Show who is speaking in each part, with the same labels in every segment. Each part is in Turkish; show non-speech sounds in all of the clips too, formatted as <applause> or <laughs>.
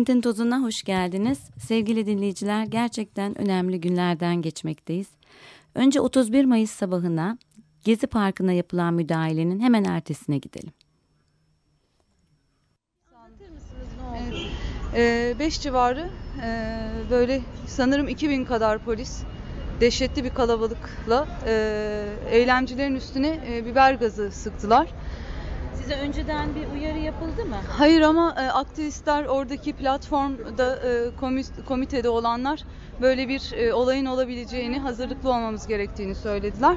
Speaker 1: Kentin tozuna hoş geldiniz. Sevgili dinleyiciler gerçekten önemli günlerden geçmekteyiz. Önce 31 Mayıs sabahına Gezi Parkı'na yapılan müdahalenin hemen ertesine gidelim.
Speaker 2: 5 ee, civarı e, böyle sanırım 2000 kadar polis dehşetli bir kalabalıkla e, eylemcilerin üstüne e, biber gazı sıktılar.
Speaker 1: Size önceden bir uyarı yapıldı mı?
Speaker 2: Hayır ama e, aktivistler oradaki platformda e, komitede olanlar böyle bir e, olayın olabileceğini, hazırlıklı olmamız gerektiğini söylediler.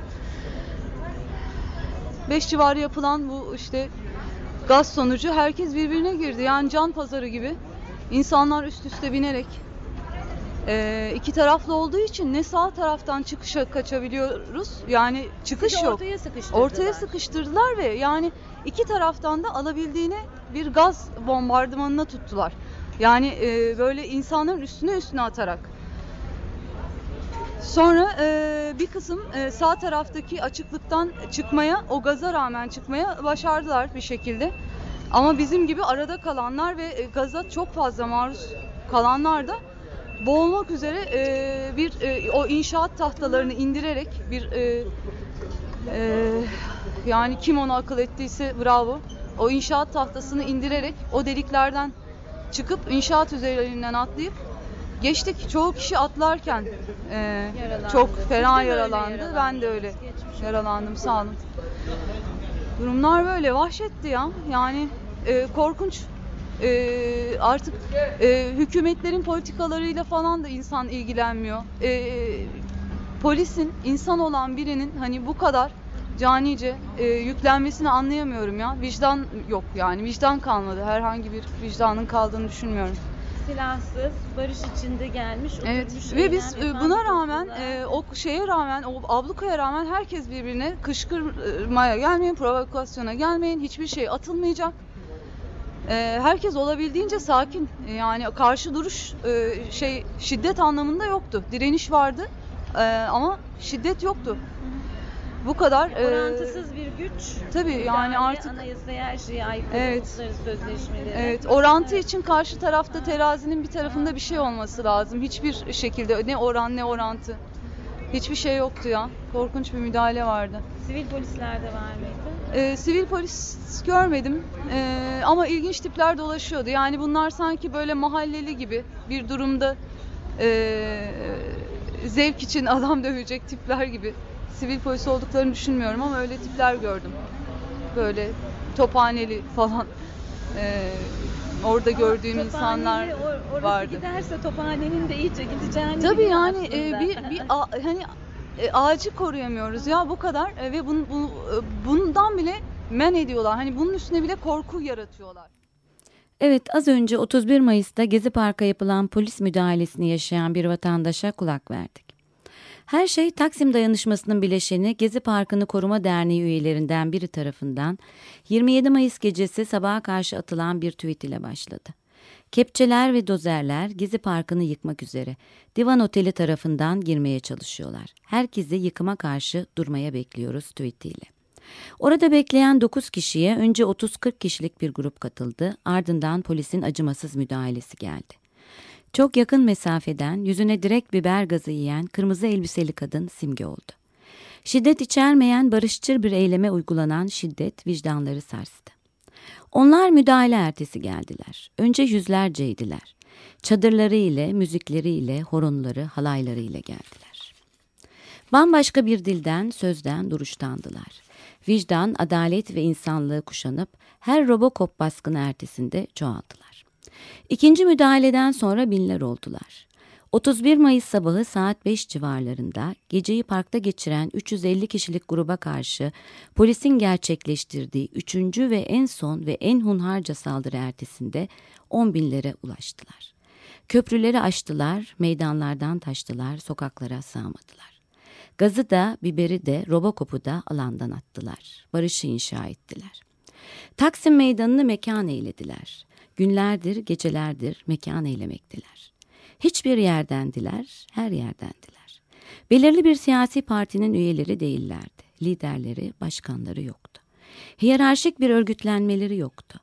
Speaker 2: 5 civarı yapılan bu işte gaz sonucu herkes birbirine girdi. Yani can pazarı gibi. İnsanlar üst üste binerek e, iki taraflı olduğu için ne sağ taraftan çıkışa kaçabiliyoruz yani çıkış yok.
Speaker 1: Ortaya sıkıştırdılar.
Speaker 2: Ortaya sıkıştırdılar ve yani iki taraftan da alabildiğine bir gaz bombardımanına tuttular. Yani e, böyle insanların üstüne üstüne atarak. Sonra e, bir kısım e, sağ taraftaki açıklıktan çıkmaya, o gaza rağmen çıkmaya başardılar bir şekilde. Ama bizim gibi arada kalanlar ve e, gaza çok fazla maruz kalanlar da boğulmak üzere e, bir e, o inşaat tahtalarını indirerek bir e, e, yani kim onu akıl ettiyse bravo. O inşaat tahtasını indirerek o deliklerden çıkıp inşaat üzerinden atlayıp geçtik. Çoğu kişi atlarken e, çok fena yaralandı. Ben de öyle yaralandım sağ olun. Durumlar böyle vahşetti ya. Yani e, korkunç e, artık e, hükümetlerin politikalarıyla falan da insan ilgilenmiyor. E, polisin insan olan birinin hani bu kadar canice e, yüklenmesini anlayamıyorum ya. Vicdan yok yani vicdan kalmadı. Herhangi bir vicdanın kaldığını düşünmüyorum.
Speaker 1: Silahsız, barış içinde gelmiş.
Speaker 2: Evet ve biz e, buna rağmen e, o şeye rağmen o ablukaya rağmen herkes birbirine kışkırmaya gelmeyin, provokasyona gelmeyin. Hiçbir şey atılmayacak. E, herkes olabildiğince sakin. Yani karşı duruş e, şey şiddet anlamında yoktu. Direniş vardı e, ama şiddet yoktu. Bu kadar
Speaker 1: e, orantısız bir güç.
Speaker 2: Tabii yani artık
Speaker 1: anayasaya her şeye aykırı
Speaker 2: evet,
Speaker 1: sözleşmeleri.
Speaker 2: Evet, orantı için karşı tarafta terazinin bir tarafında bir şey olması lazım. Hiçbir şekilde ne oran ne orantı. Hiçbir şey yoktu ya. Korkunç bir müdahale vardı.
Speaker 1: Sivil polisler de var mıydı?
Speaker 2: Ee, sivil polis görmedim ee, ama ilginç tipler dolaşıyordu. Yani bunlar sanki böyle mahalleli gibi bir durumda e, zevk için adam dövecek tipler gibi. Sivil polis olduklarını düşünmüyorum ama öyle tipler gördüm. Böyle tophaneli falan e, orada gördüğüm
Speaker 1: Ama
Speaker 2: insanlar
Speaker 1: or,
Speaker 2: vardı.
Speaker 1: giderse tophanenin de iyice gideceğini
Speaker 2: Tabii yani e, bir, bir <laughs> a, hani e, ağacı koruyamıyoruz ya bu kadar e, ve bun, bu, e, bundan bile men ediyorlar. Hani bunun üstüne bile korku yaratıyorlar.
Speaker 1: Evet az önce 31 Mayıs'ta Gezi Park'a yapılan polis müdahalesini yaşayan bir vatandaşa kulak verdik. Her şey Taksim Dayanışması'nın bileşeni Gezi Parkı'nı Koruma Derneği üyelerinden biri tarafından 27 Mayıs gecesi sabaha karşı atılan bir tweet ile başladı. Kepçeler ve dozerler Gezi Parkı'nı yıkmak üzere Divan Oteli tarafından girmeye çalışıyorlar. Herkesi yıkıma karşı durmaya bekliyoruz tweetiyle. Orada bekleyen 9 kişiye önce 30-40 kişilik bir grup katıldı, ardından polisin acımasız müdahalesi geldi. Çok yakın mesafeden yüzüne direkt biber gazı yiyen kırmızı elbiseli kadın simge oldu. Şiddet içermeyen barışçıl bir eyleme uygulanan şiddet vicdanları sarstı. Onlar müdahale ertesi geldiler. Önce yüzlerceydiler. Çadırları ile, müzikleri ile, horonları, halayları ile geldiler. Bambaşka bir dilden, sözden, duruştandılar. Vicdan, adalet ve insanlığı kuşanıp her Robocop baskını ertesinde çoğaldılar. İkinci müdahaleden sonra binler oldular. 31 Mayıs sabahı saat 5 civarlarında geceyi parkta geçiren 350 kişilik gruba karşı polisin gerçekleştirdiği üçüncü ve en son ve en hunharca saldırı ertesinde 10 binlere ulaştılar. Köprüleri aştılar, meydanlardan taştılar, sokaklara sığamadılar. Gazı da, biberi de, Robocop'u da alandan attılar. Barışı inşa ettiler. Taksim meydanını mekan eylediler. Günlerdir, gecelerdir mekan eylemektiler. Hiçbir yerdendiler, her yerdendiler. Belirli bir siyasi partinin üyeleri değillerdi. Liderleri, başkanları yoktu. Hiyerarşik bir örgütlenmeleri yoktu.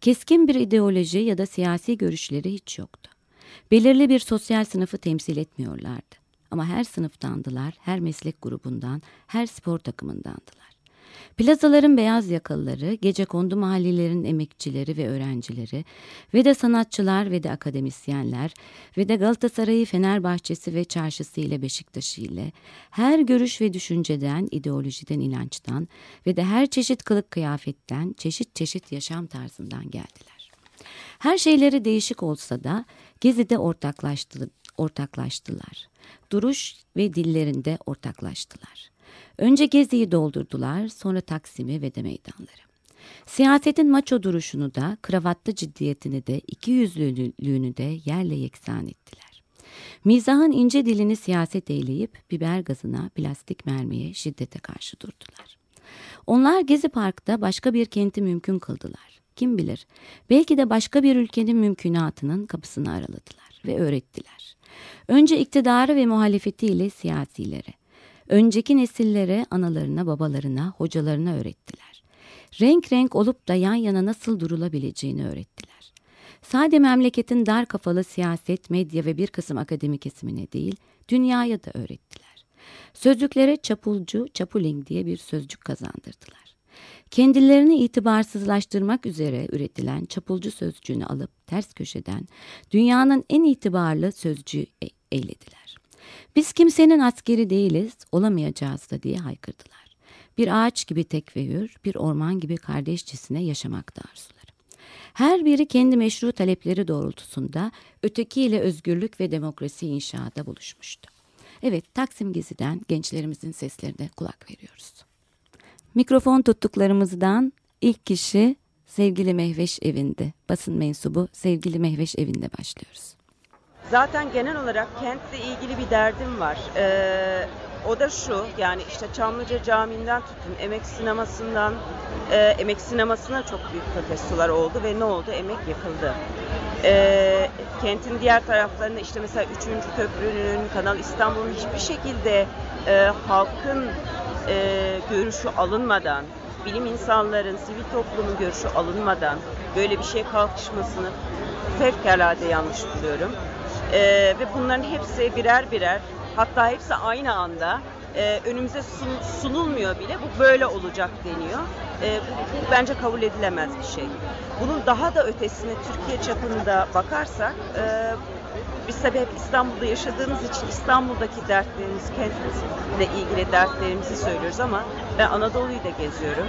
Speaker 1: Keskin bir ideoloji ya da siyasi görüşleri hiç yoktu. Belirli bir sosyal sınıfı temsil etmiyorlardı. Ama her sınıftandılar, her meslek grubundan, her spor takımındandılar. Plazaların beyaz yakalıları, gece kondu mahallelerin emekçileri ve öğrencileri ve de sanatçılar ve de akademisyenler ve de Galatasaray'ı Fenerbahçesi ve çarşısı ile Beşiktaş'ı ile her görüş ve düşünceden, ideolojiden, inançtan ve de her çeşit kılık kıyafetten, çeşit çeşit yaşam tarzından geldiler. Her şeyleri değişik olsa da Gezi'de ortaklaştı, ortaklaştılar. Duruş ve dillerinde ortaklaştılar. Önce Gezi'yi doldurdular, sonra Taksim'i ve de meydanları. Siyasetin maço duruşunu da, kravatlı ciddiyetini de, iki yüzlülüğünü de yerle yeksan ettiler. Mizahın ince dilini siyaset eyleyip biber gazına, plastik mermiye, şiddete karşı durdular. Onlar Gezi Park'ta başka bir kenti mümkün kıldılar. Kim bilir, belki de başka bir ülkenin mümkünatının kapısını araladılar ve öğrettiler. Önce iktidarı ve muhalefetiyle siyasilere, önceki nesillere, analarına, babalarına, hocalarına öğrettiler. Renk renk olup da yan yana nasıl durulabileceğini öğrettiler. Sade memleketin dar kafalı siyaset, medya ve bir kısım akademi kesimine değil, dünyaya da öğrettiler. Sözlüklere çapulcu, çapuling diye bir sözcük kazandırdılar. Kendilerini itibarsızlaştırmak üzere üretilen çapulcu sözcüğünü alıp ters köşeden dünyanın en itibarlı sözcüğü e- eylediler. Biz kimsenin askeri değiliz, olamayacağız da diye haykırdılar. Bir ağaç gibi tek ve hür, bir orman gibi kardeşçesine yaşamakta arzuları. Her biri kendi meşru talepleri doğrultusunda ötekiyle özgürlük ve demokrasi inşaata buluşmuştu. Evet, Taksim Gezi'den gençlerimizin seslerine kulak veriyoruz. Mikrofon tuttuklarımızdan ilk kişi sevgili Mehveş Evi'nde. Basın mensubu sevgili Mehveş Evi'nde başlıyoruz.
Speaker 3: Zaten genel olarak kentle ilgili bir derdim var. Ee, o da şu, yani işte Çamlıca Camii'nden tutun, Emek Sineması'ndan, e, Emek Sineması'na çok büyük protestolar oldu ve ne oldu? Emek yakıldı. Ee, kentin diğer taraflarında işte mesela 3. Köprünün, Kanal İstanbul'un hiçbir şekilde e, halkın e, görüşü alınmadan, bilim insanların, sivil toplumun görüşü alınmadan böyle bir şeye kalkışmasını fevkalade yanlış buluyorum. Ee, ve bunların hepsi birer birer hatta hepsi aynı anda e, önümüze sun- sunulmuyor bile bu böyle olacak deniyor. Ee, bu, bu bence kabul edilemez bir şey. Bunun daha da ötesine Türkiye çapında bakarsak e, biz tabii hep İstanbul'da yaşadığımız için İstanbul'daki dertlerimiz, kentimizle ilgili dertlerimizi söylüyoruz ama ben Anadolu'yu da geziyorum.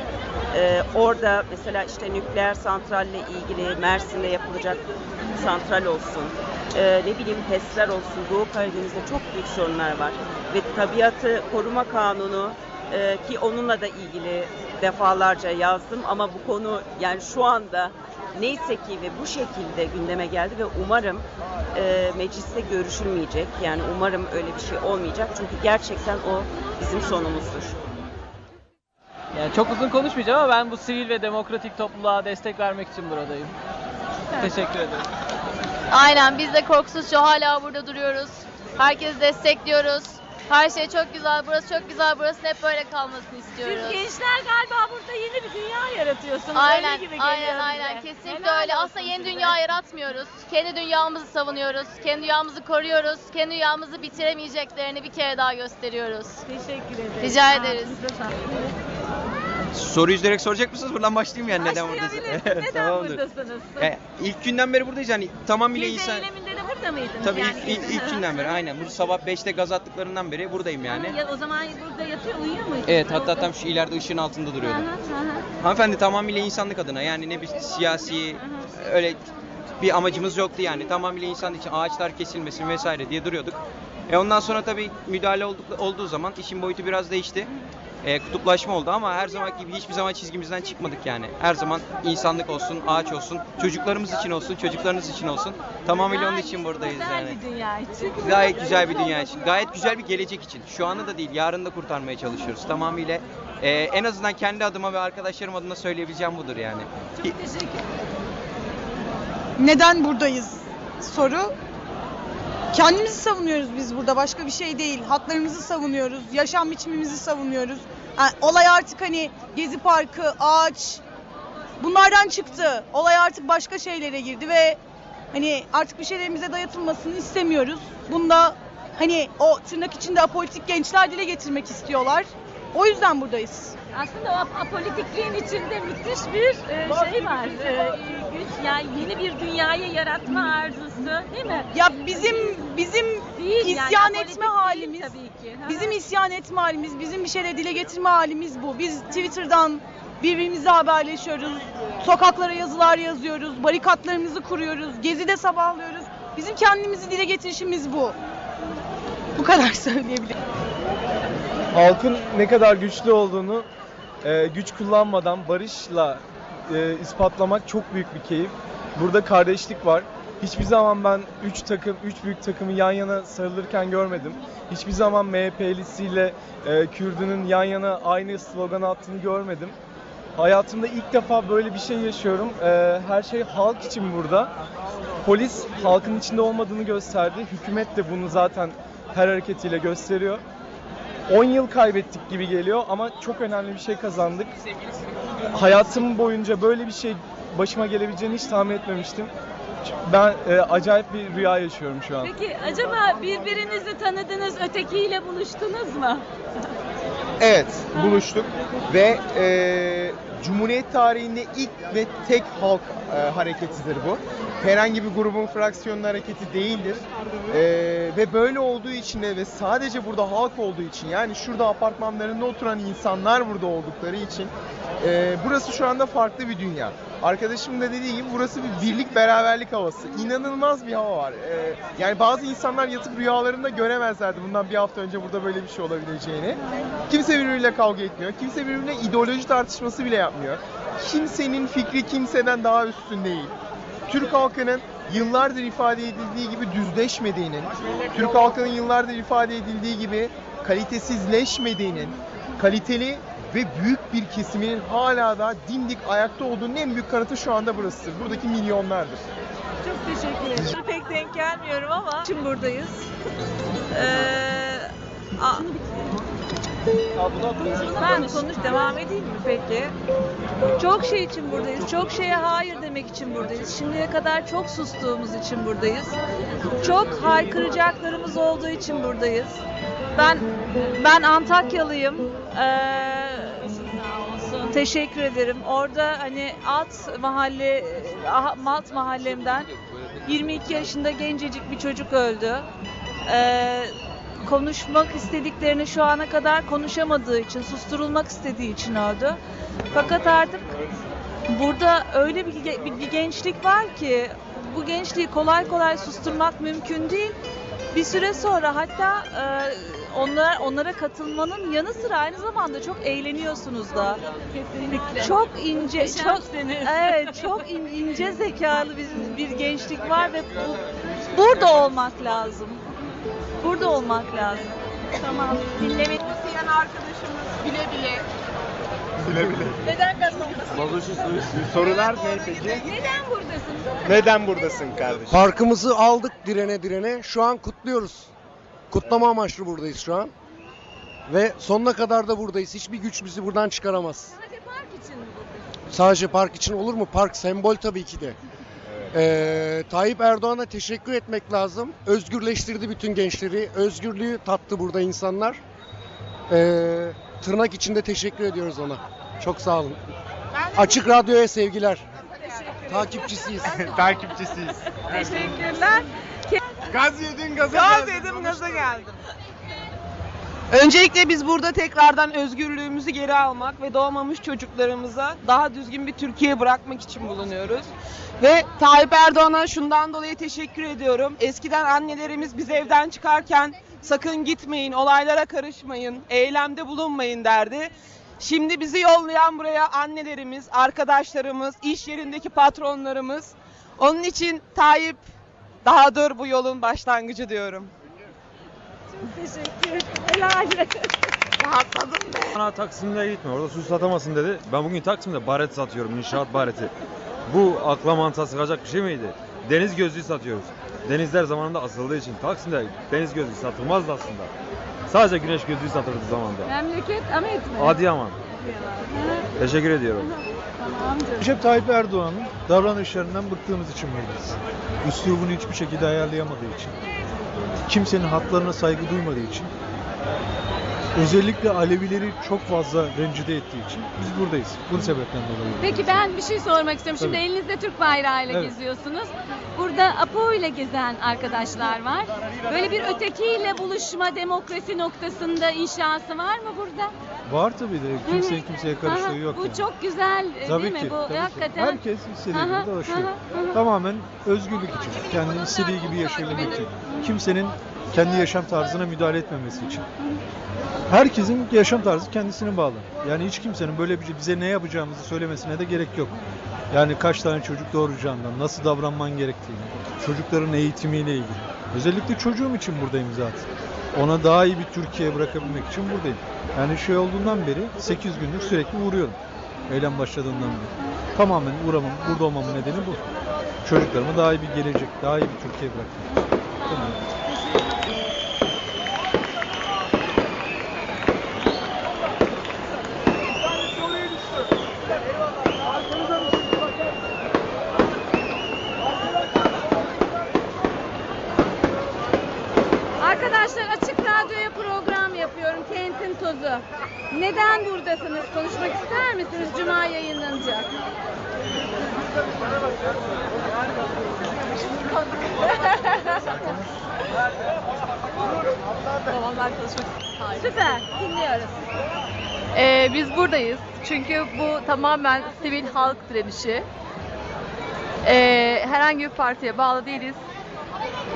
Speaker 3: Ee, orada mesela işte nükleer santralle ilgili Mersin'de yapılacak santral olsun, ee, ne bileyim HES'ler olsun, Doğu Karadeniz'de çok büyük sorunlar var. Ve tabiatı koruma kanunu e, ki onunla da ilgili defalarca yazdım ama bu konu yani şu anda neyse ki ve bu şekilde gündeme geldi ve umarım e, mecliste görüşülmeyecek. Yani umarım öyle bir şey olmayacak. Çünkü gerçekten o bizim sonumuzdur.
Speaker 4: Yani çok uzun konuşmayacağım ama ben bu sivil ve demokratik topluluğa destek vermek için buradayım. Teşekkür ederim.
Speaker 5: Aynen biz de korkusuzca hala burada duruyoruz. Herkesi destekliyoruz. Her şey çok güzel, burası çok güzel, burası hep böyle kalmasını istiyoruz.
Speaker 6: Siz gençler galiba burada yeni bir dünya yaratıyorsunuz.
Speaker 5: Aynen,
Speaker 6: öyle gibi geliyor
Speaker 5: aynen,
Speaker 6: bize.
Speaker 5: aynen. Kesinlikle
Speaker 6: Helal
Speaker 5: öyle. Aslında yeni
Speaker 6: size.
Speaker 5: dünya yaratmıyoruz. Kendi dünyamızı savunuyoruz. Kendi dünyamızı koruyoruz. Kendi dünyamızı bitiremeyeceklerini bir kere daha gösteriyoruz.
Speaker 6: Teşekkür ederim.
Speaker 5: Rica ederiz.
Speaker 6: olun.
Speaker 7: Soruyu direkt soracak mısınız? Buradan başlayayım yani neden buradasınız? <laughs>
Speaker 6: Neden buradasınız?
Speaker 7: E, ilk günden beri buradayız yani tamamıyla insan...
Speaker 6: eyleminde burada mıydınız?
Speaker 7: Tabii
Speaker 6: yani?
Speaker 7: ilk, ilk, ilk günden beri aynen. Bu sabah 5'te gaz attıklarından beri buradayım yani.
Speaker 6: Ya, o zaman burada yatıyor, uyuyor muydunuz?
Speaker 7: Evet hatta tam şu ileride ışığın altında
Speaker 6: hı, hı hı.
Speaker 7: Hanımefendi tamamıyla insanlık adına yani ne bir siyasi öyle bir amacımız yoktu yani. Tamamıyla insan için ağaçlar kesilmesin vesaire diye duruyorduk. E ondan sonra tabii müdahale olduk, olduğu zaman işin boyutu biraz değişti. E, kutuplaşma oldu ama her zaman gibi hiçbir zaman çizgimizden çıkmadık yani. Her zaman insanlık olsun, ağaç olsun, çocuklarımız için olsun, çocuklarınız için olsun. Tamamıyla onun için buradayız
Speaker 6: Güzel
Speaker 7: yani.
Speaker 6: bir dünya için.
Speaker 7: Gayet güzel bir dünya için. Gayet güzel bir gelecek için. Şu anı da değil, yarını da kurtarmaya çalışıyoruz. Tamamıyla e, en azından kendi adıma ve arkadaşlarım adına söyleyebileceğim budur yani.
Speaker 6: Çok teşekkür
Speaker 8: neden buradayız soru. Kendimizi savunuyoruz biz burada başka bir şey değil. Haklarımızı savunuyoruz, yaşam biçimimizi savunuyoruz. Yani olay artık hani Gezi Parkı, ağaç bunlardan çıktı. Olay artık başka şeylere girdi ve hani artık bir şeylerimize dayatılmasını istemiyoruz. Bunda hani o tırnak içinde apolitik gençler dile getirmek istiyorlar. O yüzden buradayız.
Speaker 6: Aslında o apolitikliğin içinde müthiş bir e, şey var. E, güç yani yeni bir dünyayı yaratma arzusu değil mi?
Speaker 8: Ya bizim bizim
Speaker 6: Değil
Speaker 8: isyan
Speaker 6: yani,
Speaker 8: etme
Speaker 6: değil
Speaker 8: halimiz
Speaker 6: tabii ki. Ha.
Speaker 8: Bizim isyan etme halimiz, bizim bir şeyleri dile getirme halimiz bu. Biz Twitter'dan birbirimizle haberleşiyoruz. Sokaklara yazılar yazıyoruz. Barikatlarımızı kuruyoruz. Gezide sabahlıyoruz. Bizim kendimizi dile getirişimiz bu. Bu kadar <laughs> söyleyebilirim.
Speaker 9: halkın ne kadar güçlü olduğunu e, güç kullanmadan barışla e, ispatlamak çok büyük bir keyif. Burada kardeşlik var. Hiçbir zaman ben 3 takım, 3 büyük takımı yan yana sarılırken görmedim. Hiçbir zaman MHP'lisiyle e, Kürdünün yan yana aynı slogan attığını görmedim. Hayatımda ilk defa böyle bir şey yaşıyorum. E, her şey halk için burada. Polis halkın içinde olmadığını gösterdi. Hükümet de bunu zaten her hareketiyle gösteriyor. 10 yıl kaybettik gibi geliyor ama çok önemli bir şey kazandık. Hayatım boyunca böyle bir şey başıma gelebileceğini hiç tahmin etmemiştim. Ben e, acayip bir rüya yaşıyorum şu an.
Speaker 6: Peki acaba birbirinizi tanıdınız, ötekiyle buluştunuz mu? <laughs>
Speaker 10: Evet, buluştuk ve e, Cumhuriyet tarihinde ilk ve tek halk e, hareketidir bu. Herhangi bir grubun fraksiyonun hareketi değildir. E, ve böyle olduğu için de ve sadece burada halk olduğu için yani şurada apartmanlarında oturan insanlar burada oldukları için e, burası şu anda farklı bir dünya. Arkadaşım da dediği gibi burası bir birlik beraberlik havası. İnanılmaz bir hava var. E, yani bazı insanlar yatıp rüyalarında göremezlerdi bundan bir hafta önce burada böyle bir şey olabileceğini. Kimse birbiriyle kavga etmiyor. Kimse birbirine ideoloji tartışması bile yapmıyor. Kimsenin fikri kimseden daha üstün değil. Türk halkının yıllardır ifade edildiği gibi düzleşmediğinin, Türk halkının yıllardır ifade edildiği gibi kalitesizleşmediğinin, kaliteli ve büyük bir kesiminin hala da dimdik ayakta olduğunun en büyük kanıtı şu anda burasıdır. Buradaki milyonlardır.
Speaker 6: Çok teşekkür ederim. Pek denk gelmiyorum ama şimdi buradayız. Ee, a- ben konuş devam edeyim mi peki? Çok şey için buradayız. Çok şeye hayır demek için buradayız. Şimdiye kadar çok sustuğumuz için buradayız. Çok haykıracaklarımız olduğu için buradayız. Ben ben Antakyalıyım. Ee, teşekkür ederim. Orada hani alt mahalle ah- alt mahallemden 22 yaşında gencecik bir çocuk öldü. Ee, konuşmak istediklerini şu ana kadar konuşamadığı için, susturulmak istediği için öldü. Fakat artık burada öyle bir, bir, gençlik var ki bu gençliği kolay kolay susturmak mümkün değil. Bir süre sonra hatta e, onlar onlara katılmanın yanı sıra aynı zamanda çok eğleniyorsunuz da. Kesinlikle. Çok ince, çok evet, çok in- ince zekalı bir, bir gençlik var ve bu, burada olmak lazım. Burada olmak lazım. Tamam. Dinlemek isteyen arkadaşımız bile bile.
Speaker 10: Bile bile.
Speaker 6: Neden gazetecisin?
Speaker 10: Sorular ne peki?
Speaker 6: Neden buradasın?
Speaker 10: Neden buradasın kardeşim?
Speaker 11: Parkımızı aldık direne direne. Şu an kutluyoruz. Kutlama amaçlı buradayız şu an. Ve sonuna kadar da buradayız. Hiçbir güç bizi buradan çıkaramaz.
Speaker 6: Sadece park için mi buradasın?
Speaker 11: Sadece park için olur mu? Park sembol tabii ki de. Ee, Tayyip Erdoğan'a teşekkür etmek lazım. Özgürleştirdi bütün gençleri. Özgürlüğü tattı burada insanlar. Ee, tırnak içinde teşekkür ediyoruz ona. Çok sağ olun. Açık Radyo'ya sevgiler. Takipçisiyiz. <laughs>
Speaker 10: Takipçisiyiz.
Speaker 6: Teşekkürler.
Speaker 10: Gaz yedin gaza
Speaker 8: Gaz
Speaker 10: geldin.
Speaker 8: dedim gaza geldim.
Speaker 7: Öncelikle biz burada tekrardan özgürlüğümüzü geri almak ve doğmamış çocuklarımıza daha düzgün bir Türkiye bırakmak için bulunuyoruz. Ve Tayyip Erdoğan'a şundan dolayı teşekkür ediyorum. Eskiden annelerimiz biz evden çıkarken sakın gitmeyin, olaylara karışmayın, eylemde bulunmayın derdi. Şimdi bizi yollayan buraya annelerimiz, arkadaşlarımız, iş yerindeki patronlarımız. Onun için Tayyip daha dur bu yolun başlangıcı diyorum.
Speaker 12: Teşekkür. Helal.
Speaker 7: Rahatladım be.
Speaker 13: Bana Taksim'de gitme orada su satamasın dedi. Ben bugün Taksim'de baret satıyorum inşaat bareti. Bu akla mantığa sıkacak bir şey miydi? Deniz gözlüğü satıyoruz. Denizler zamanında asıldığı için Taksim'de deniz gözlüğü satılmazdı aslında. Sadece güneş gözlüğü satılırdı zamanında.
Speaker 12: Memleket Ahmet mi?
Speaker 13: Adıyaman. Teşekkür ediyorum.
Speaker 12: Tamam canım.
Speaker 14: Recep Tayyip Erdoğan'ın davranışlarından bıktığımız için buradayız. Üslubunu hiçbir şekilde ayarlayamadığı için. Kimsenin haklarına saygı duymadığı için. Özellikle Alevileri çok fazla rencide ettiği için biz buradayız. Bu sebepten dolayı.
Speaker 15: Peki ben bir şey sormak istiyorum. Şimdi
Speaker 14: Tabii.
Speaker 15: elinizde Türk bayrağıyla
Speaker 14: Evet.
Speaker 15: geziyorsunuz. Burada Apo ile gezen arkadaşlar var. Böyle bir ötekiyle buluşma demokrasi noktasında inşası var mı burada?
Speaker 14: Var tabii de kimsenin kimseye karıştığı yok.
Speaker 15: Bu
Speaker 14: yani.
Speaker 15: çok güzel e,
Speaker 14: Tabii
Speaker 15: değil
Speaker 14: ki.
Speaker 15: mi? Bu
Speaker 14: tabii ki.
Speaker 15: hakikaten.
Speaker 14: Herkes istediği
Speaker 15: Aha,
Speaker 14: gibi dolaşıyor.
Speaker 15: aha, aha.
Speaker 14: Tamamen özgürlük için. Kendi istediği gibi yaşayabilmek için. Kimsenin kendi yaşam tarzına müdahale etmemesi için. Herkesin yaşam tarzı kendisine bağlı. Yani hiç kimsenin böyle bir şey, bize ne yapacağımızı söylemesine de gerek yok. Yani kaç tane çocuk doğuracağından, nasıl davranman gerektiğini, çocukların eğitimiyle ilgili. Özellikle çocuğum için buradayım zaten. Ona daha iyi bir Türkiye bırakabilmek için buradayım. Yani şey olduğundan beri 8 gündür sürekli uğruyorum. Eylem başladığından beri. Tamamen uğramam, burada olmamın nedeni bu. Çocuklarıma daha iyi bir gelecek, daha iyi bir Türkiye bırakmak. Tamam.
Speaker 15: Arkadaşlar açık radyoya program yapıyorum. Kentin tozu. Buradasınız? Konuşmak ister misiniz? Cuma yayınlanacak. <laughs> Süper. Dinliyoruz.
Speaker 16: Ee, biz buradayız. Çünkü bu tamamen sivil halk direnişi. Ee, herhangi bir partiye bağlı değiliz.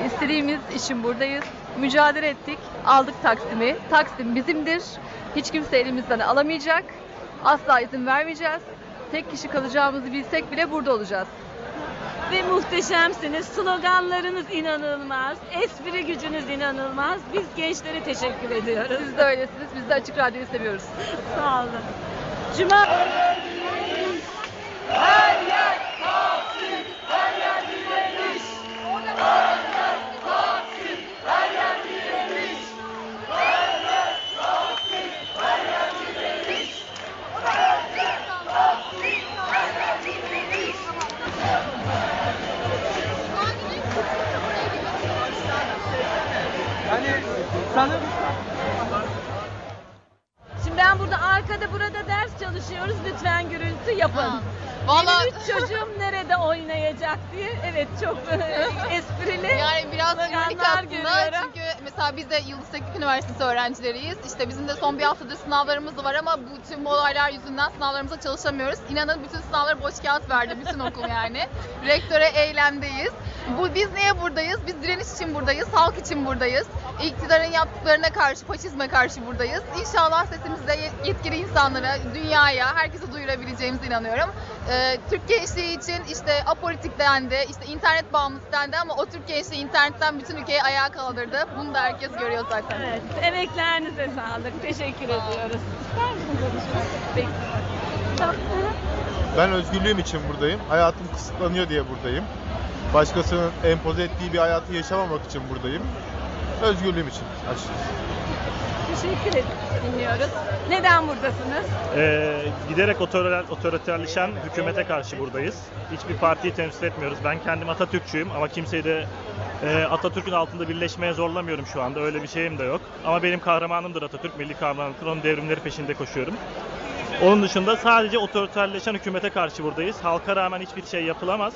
Speaker 16: İstediğimiz için buradayız. Mücadele ettik. Aldık Taksim'i. Taksim bizimdir. Hiç kimse elimizden alamayacak. Asla izin vermeyeceğiz. Tek kişi kalacağımızı bilsek bile burada olacağız.
Speaker 15: Ve muhteşemsiniz. Sloganlarınız inanılmaz. Espri gücünüz inanılmaz. Biz gençlere teşekkür ediyoruz.
Speaker 16: Siz de öylesiniz. Biz de Açık Radyo'yu seviyoruz.
Speaker 15: Sağ olun. Cuma... Şimdi çalışıyoruz. Lütfen gürültü yapın.
Speaker 17: Vallahi-
Speaker 15: Benim üç çocuğum nerede oynayacak diye. Evet çok esprili.
Speaker 17: Yani biraz ironik aslında
Speaker 15: görüyorum.
Speaker 17: çünkü mesela biz de Yıldız Teknik Üniversitesi öğrencileriyiz. İşte bizim de son bir haftadır sınavlarımız var ama bu tüm olaylar yüzünden sınavlarımıza çalışamıyoruz. İnanın bütün sınavlara boş kağıt verdi bütün okul yani. <laughs> Rektöre eylemdeyiz. Bu biz niye buradayız? Biz direniş için buradayız, halk için buradayız. İktidarın yaptıklarına karşı, faşizme karşı buradayız. İnşallah yet- yetkili insanlara, dünyaya, herkese duyurabileceğimize inanıyorum. Ee, Türk gençliği için işte apolitik dendi, işte internet bağımlısı dendi ama o Türk gençliği internetten bütün ülkeyi ayağa kaldırdı. Bunu da herkes görüyor zaten.
Speaker 15: Evet, emeklerinize sağlık. Teşekkür ediyoruz. İster misin konuşmak? Peki. Tamam.
Speaker 18: Ben özgürlüğüm için buradayım. Hayatım kısıtlanıyor diye buradayım. Başkasının empoze ettiği bir hayatı yaşamamak için buradayım. Özgürlüğüm için açıkçası.
Speaker 15: Teşekkür ederim. Dinliyoruz. Neden buradasınız?
Speaker 19: Ee, giderek otoriter, otoriterleşen hükümete karşı buradayız. Hiçbir partiyi temsil etmiyoruz. Ben kendim Atatürkçüyüm ama kimseyi de e, Atatürk'ün altında birleşmeye zorlamıyorum şu anda. Öyle bir şeyim de yok. Ama benim kahramanımdır Atatürk, milli kahramanımdır. Onun devrimleri peşinde koşuyorum. Onun dışında sadece otoriterleşen hükümete karşı buradayız. Halka rağmen hiçbir şey yapılamaz.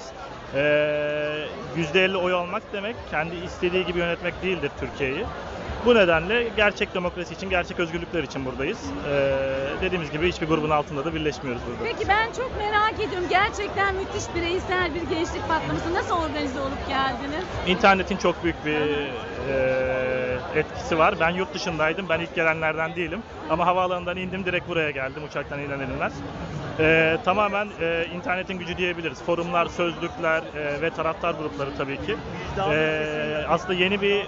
Speaker 19: Ee, %50 oy almak demek kendi istediği gibi yönetmek değildir Türkiye'yi. Bu nedenle gerçek demokrasi için, gerçek özgürlükler için buradayız. Ee, dediğimiz gibi hiçbir grubun altında da birleşmiyoruz burada.
Speaker 15: Peki ben çok merak ediyorum. Gerçekten müthiş bireysel bir gençlik patlaması. Nasıl organize olup geldiniz?
Speaker 19: İnternetin çok büyük bir e, etkisi var. Ben yurt dışındaydım. Ben ilk gelenlerden değilim. Ama havaalanından indim direkt buraya geldim uçaktan iner inmez. E, tamamen e, internetin gücü diyebiliriz. Forumlar, sözlükler e, ve taraftar grupları tabii ki. E, aslında yeni bir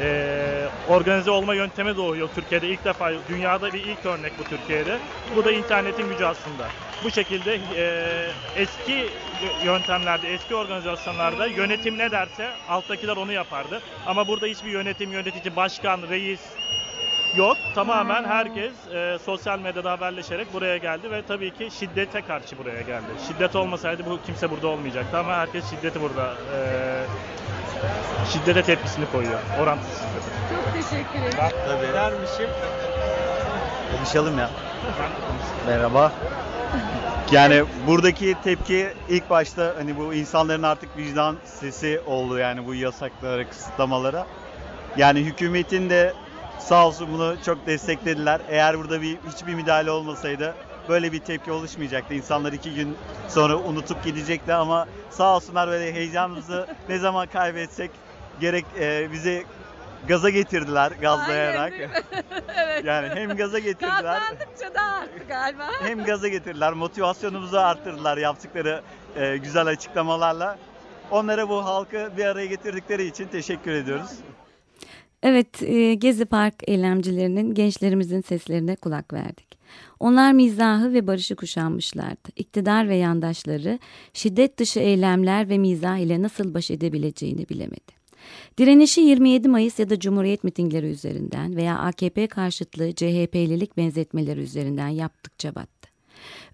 Speaker 19: e, organize olma yöntemi doğuyor Türkiye'de ilk defa dünyada bir ilk örnek bu Türkiye'de. Bu da internetin gücü aslında. Bu şekilde e, eski yöntemlerde, eski organizasyonlarda yönetim ne derse alttakiler onu yapardı. Ama burada hiçbir yönetim, yönetici, başkan, reis yok. Tamamen herkes e, sosyal medyada haberleşerek buraya geldi ve tabii ki şiddete karşı buraya geldi. Şiddet olmasaydı bu kimse burada olmayacaktı ama herkes şiddeti burada e, şiddete tepkisini koyuyor. Orantısız şiddete.
Speaker 15: Çok teşekkür ederim.
Speaker 20: Tabii.
Speaker 19: Dermişim.
Speaker 20: Konuşalım ya. Merhaba. Yani buradaki tepki ilk başta hani bu insanların artık vicdan sesi oldu yani bu yasaklara, kısıtlamalara. Yani hükümetin de sağ olsun bunu çok desteklediler. Eğer burada bir hiçbir müdahale olmasaydı böyle bir tepki oluşmayacaktı. İnsanlar iki gün sonra unutup gidecekti ama sağ olsunlar böyle heyecanımızı <laughs> ne zaman kaybetsek gerek e, bizi gaza getirdiler gazlayarak. <laughs>
Speaker 15: evet.
Speaker 20: Yani hem gaza getirdiler
Speaker 15: Gazlandıkça daha arttı galiba.
Speaker 20: hem gaza getirdiler, motivasyonumuzu arttırdılar yaptıkları e, güzel açıklamalarla. Onlara bu halkı bir araya getirdikleri için teşekkür ediyoruz.
Speaker 1: Evet, e, Gezi Park eylemcilerinin gençlerimizin seslerine kulak verdik. Onlar mizahı ve barışı kuşanmışlardı. İktidar ve yandaşları şiddet dışı eylemler ve mizah ile nasıl baş edebileceğini bilemedi. Direnişi 27 Mayıs ya da Cumhuriyet mitingleri üzerinden veya AKP karşıtlığı CHP'lilik benzetmeleri üzerinden yaptıkça battı.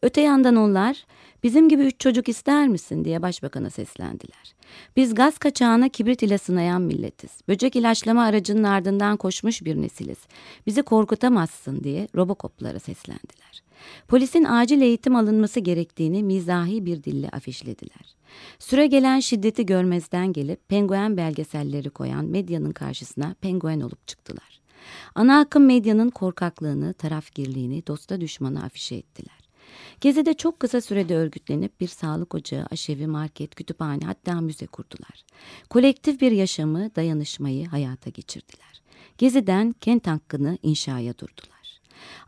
Speaker 1: Öte yandan onlar bizim gibi üç çocuk ister misin diye başbakana seslendiler. Biz gaz kaçağına kibrit ile sınayan milletiz. Böcek ilaçlama aracının ardından koşmuş bir nesiliz. Bizi korkutamazsın diye robokoplara seslendiler. Polisin acil eğitim alınması gerektiğini mizahi bir dille afişlediler. Süre gelen şiddeti görmezden gelip penguen belgeselleri koyan medyanın karşısına penguen olup çıktılar. Ana akım medyanın korkaklığını, tarafgirliğini, dosta düşmanı afişe ettiler. Gezi'de çok kısa sürede örgütlenip bir sağlık ocağı, aşevi, market, kütüphane hatta müze kurdular. Kolektif bir yaşamı, dayanışmayı hayata geçirdiler. Gezi'den kent hakkını inşaya durdular.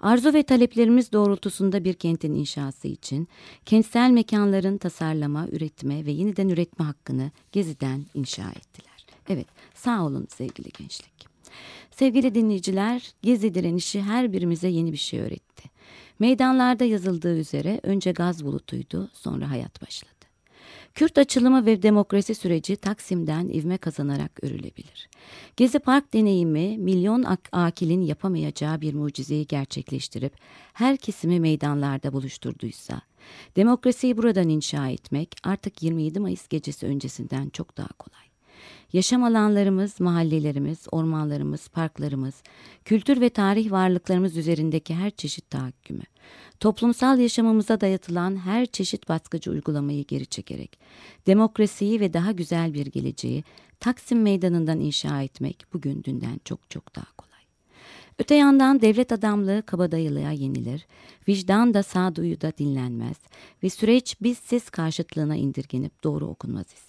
Speaker 1: Arzu ve taleplerimiz doğrultusunda bir kentin inşası için kentsel mekanların tasarlama, üretme ve yeniden üretme hakkını Gezi'den inşa ettiler. Evet, sağ olun sevgili gençlik. Sevgili dinleyiciler, Gezi direnişi her birimize yeni bir şey öğretti. Meydanlarda yazıldığı üzere önce gaz bulutuydu, sonra hayat başladı. Kürt açılımı ve demokrasi süreci Taksim'den ivme kazanarak örülebilir. Gezi Park deneyimi milyon ak- akilin yapamayacağı bir mucizeyi gerçekleştirip her kesimi meydanlarda buluşturduysa, demokrasiyi buradan inşa etmek artık 27 Mayıs gecesi öncesinden çok daha kolay. Yaşam alanlarımız, mahallelerimiz, ormanlarımız, parklarımız, kültür ve tarih varlıklarımız üzerindeki her çeşit tahakkümü, toplumsal yaşamımıza dayatılan her çeşit baskıcı uygulamayı geri çekerek, demokrasiyi ve daha güzel bir geleceği Taksim Meydanı'ndan inşa etmek bugün dünden çok çok daha kolay. Öte yandan devlet adamlığı kabadayılığa yenilir, vicdan da sağduyu da dinlenmez ve süreç bizsiz karşıtlığına indirgenip doğru okunmaz ise.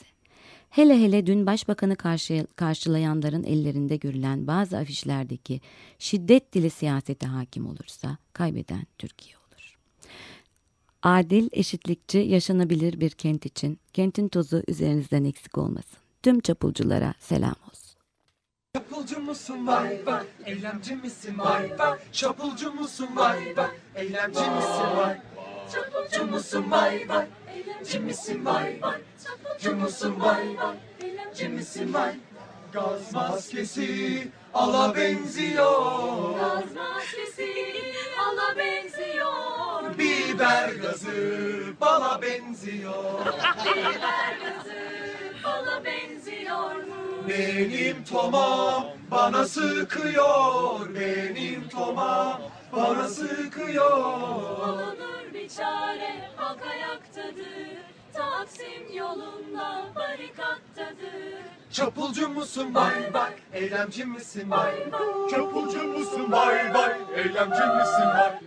Speaker 1: Hele hele dün başbakanı karşı, karşılayanların ellerinde görülen bazı afişlerdeki şiddet dili siyasete hakim olursa kaybeden Türkiye olur. Adil, eşitlikçi, yaşanabilir bir kent için kentin tozu üzerinizden eksik olmasın. Tüm çapulculara selam olsun.
Speaker 21: Çapulcu musun? Vay vay, eylemci misin? Vay vay, çapulcu musun? Vay vay, eylemci misin? Vay Çapulcu musun? Vay vay, eylemci misin? Vay vay, çapulcu musun? Vay vay, eylemci misin? Vay. Gaz maskesi ala benziyor,
Speaker 22: Gaz maskesi ala benziyor.
Speaker 21: biber gazı bala benziyor.
Speaker 22: Biber gazı bala benziyor. Mu?
Speaker 21: Benim tomam bana sıkıyor, benim tomam bana sıkıyor.
Speaker 22: Bulunur bir çare halk ayaktadır. Taksim yolunda barikattadır.
Speaker 21: Çapulcu musun vay vay, eylemci misin vay vay? Çapulcu musun vay vay, eylemci misin vay?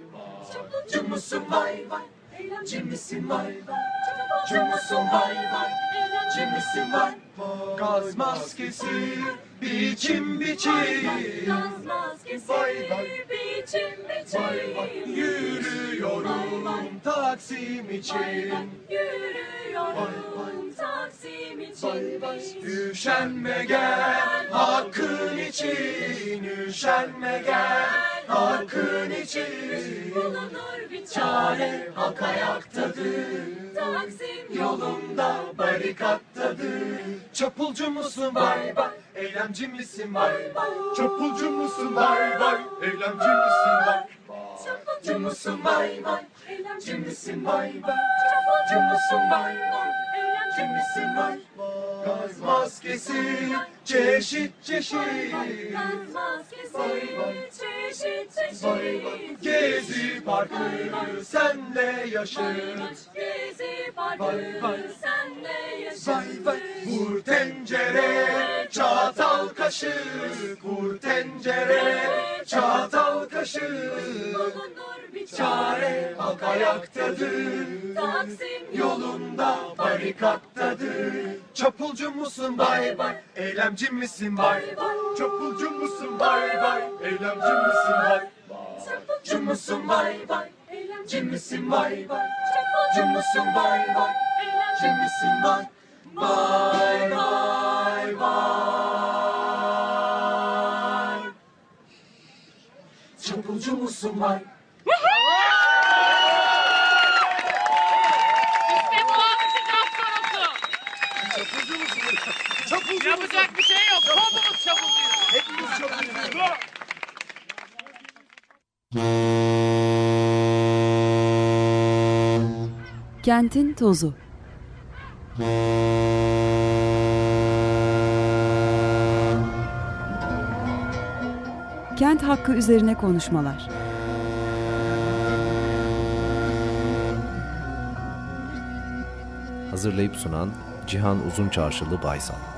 Speaker 21: Çapulcu musun vay vay, eylemci misin vay vay? Çapulcu musun vay vay, eylemci misin? Gaz maskesi biçim biçim
Speaker 22: Gaz maskesi
Speaker 21: Vay vay.
Speaker 22: biçim.
Speaker 21: Vay vay yürüyorum Taksim için
Speaker 22: Yürüyorum Taksim için.
Speaker 21: Üşenme gel hakkın için Üşenme gel hakkın için
Speaker 22: Bulunur bir
Speaker 21: Çare halk ayaktadır
Speaker 22: Taksim
Speaker 21: Yolunda barikattadır Çapulcu musun vay vay Eylemci misin vay vay Çapulcu musun vay vay Eylemci misin vay Vay Eylemci misin vay vay Çapulcu musun vay vay Eylemci misin vay Gaz maskesi çeşit çeşit.
Speaker 22: Gaz maskesi çeşit çeşit.
Speaker 21: Gezi parkı senle yaşır
Speaker 22: Gezi parkı senle yaşar.
Speaker 21: Vay vay Vur tencere çatal kaşık. Vur tencere ayaktadır.
Speaker 22: Taksim
Speaker 21: Yolunda barikattadır. Çapulcu musun? Vay vay Eylemci misin? Vay vay Çapulcu musun? Vay vay Eylemci misin? Vay Çapulcu musun? Vay vay Eylemci misin? vay vay Çapulcu musun? vay vay Eylemci misin? Vay Vay vay vay Çapulcu musun? Vay
Speaker 23: İşte bu abici laf sorusu.
Speaker 21: Çapulcu musun? Çapulcu
Speaker 23: Yapacak bir şey yok. Kolumuz çapulcuyuz.
Speaker 21: Hepimiz çapulcuyuz.
Speaker 24: Kentin tozu. Kent hakkı üzerine konuşmalar.
Speaker 25: Hazırlayıp sunan Cihan Uzunçarşılı Baysal.